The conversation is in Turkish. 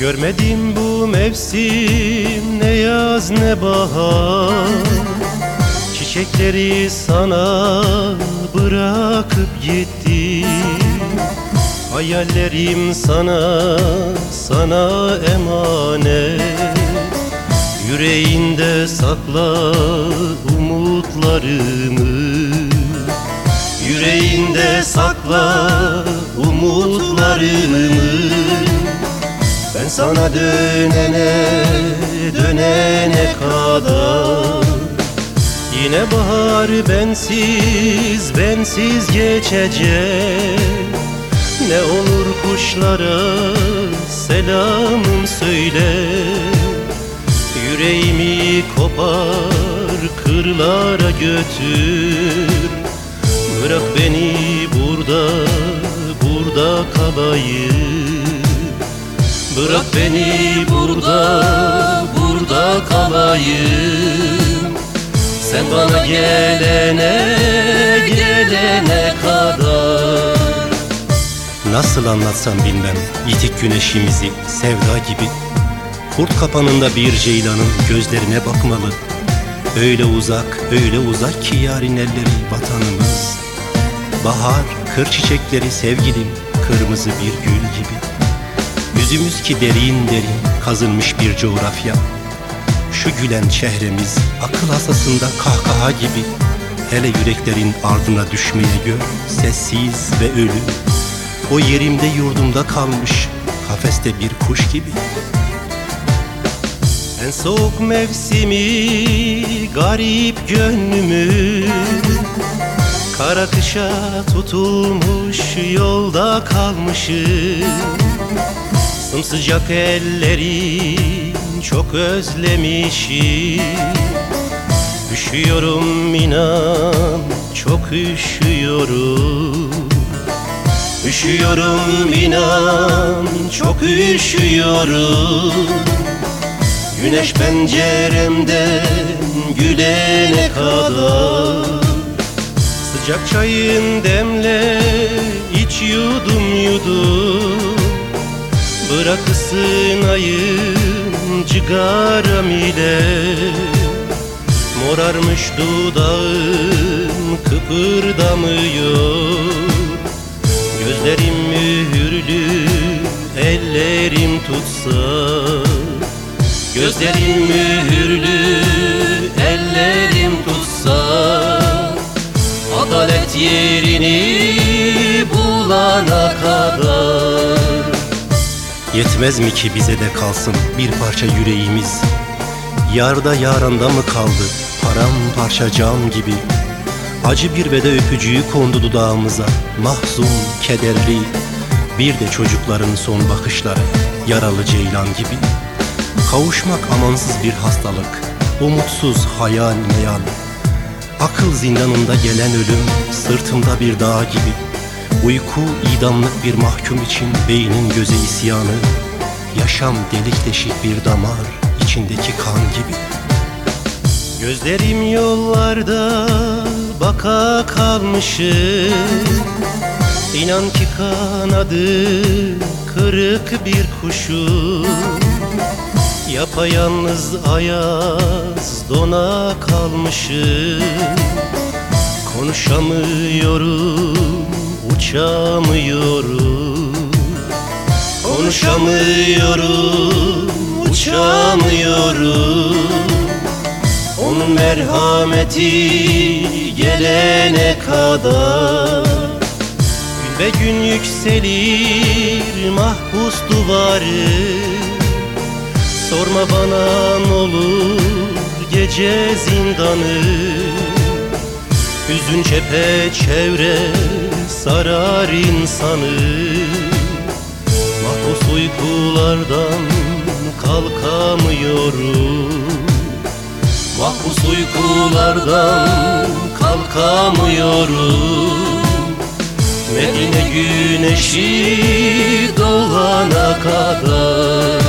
Görmedim bu mevsim ne yaz ne bahar. Çiçekleri sana bırakıp gitti Hayallerim sana, sana emanet. Yüreğinde sakla umutlarımı. Yüreğinde sakla umutlarımı Sana dönene, dönene kadar. Yine bahar bensiz, bensiz geçecek. Ne olur kuşlara selamım söyle. Yüreğimi kopar kırlara götür. Bırak beni burada, burada kalayım Bırak beni burada, burada kalayım. Sen bana gelene, gelene kadar. Nasıl anlatsam bilmem. Yitik güneşimizi sevda gibi. Kurt kapanında bir ceylanın gözlerine bakmalı. Öyle uzak, öyle uzak ki yarın elleri vatanımız. Bahar, kır çiçekleri sevgilim, kırmızı bir gül gibi Yüzümüz ki derin derin kazınmış bir coğrafya. Şu gülen çehremiz akıl asasında kahkaha gibi. Hele yüreklerin ardına düşmeye gör sessiz ve ölü. O yerimde yurdumda kalmış kafeste bir kuş gibi. En soğuk mevsimi garip gönlümü. Kara kışa tutulmuş yolda kalmışım Sımsıcak ellerin çok özlemişim. Üşüyorum inan çok üşüyorum. Üşüyorum inan çok üşüyorum. Güneş penceremden gülene kadar Sıcak çayın demle iç yudum yudum Bırak ısınayım cigaram ile. Morarmış dudağım kıpırdamıyor. Gözlerim mühürlü ellerim tutsa. Gözlerim mühürlü ellerim tutsa. Adalet yerini Yetmez mi ki bize de kalsın bir parça yüreğimiz? Yarda yaranda mı kaldı paramparça cam gibi? Acı bir veda öpücüğü kondu dudağımıza Mahzun, kederli. Bir de çocukların son bakışları Yaralı ceylan gibi. Kavuşmak amansız bir hastalık Umutsuz hayal meyal. Akıl zindanında gelen ölüm Sırtımda bir dağ gibi. Uyku idamlık bir mahkum için Beynin göze isyanı Yaşam delik deşik bir damar içindeki kan gibi. Gözlerim yollarda baka kalmışım. İnan ki kanadı kırık bir kuşum. Yapayalnız ayaz dona kalmışım. Konuşamıyorum, uçamıyorum Konuşamıyorum, uçamıyorum. Onun merhameti gelene kadar. Gün ve gün yükselir mahpus duvarı. Sorma bana ne olur gece zindanı. Hüzün cephe çevre sarar insanı uykulardan kalkamıyorum. Mahpus uykulardan kalkamıyorum. Medine güneşi doğana kadar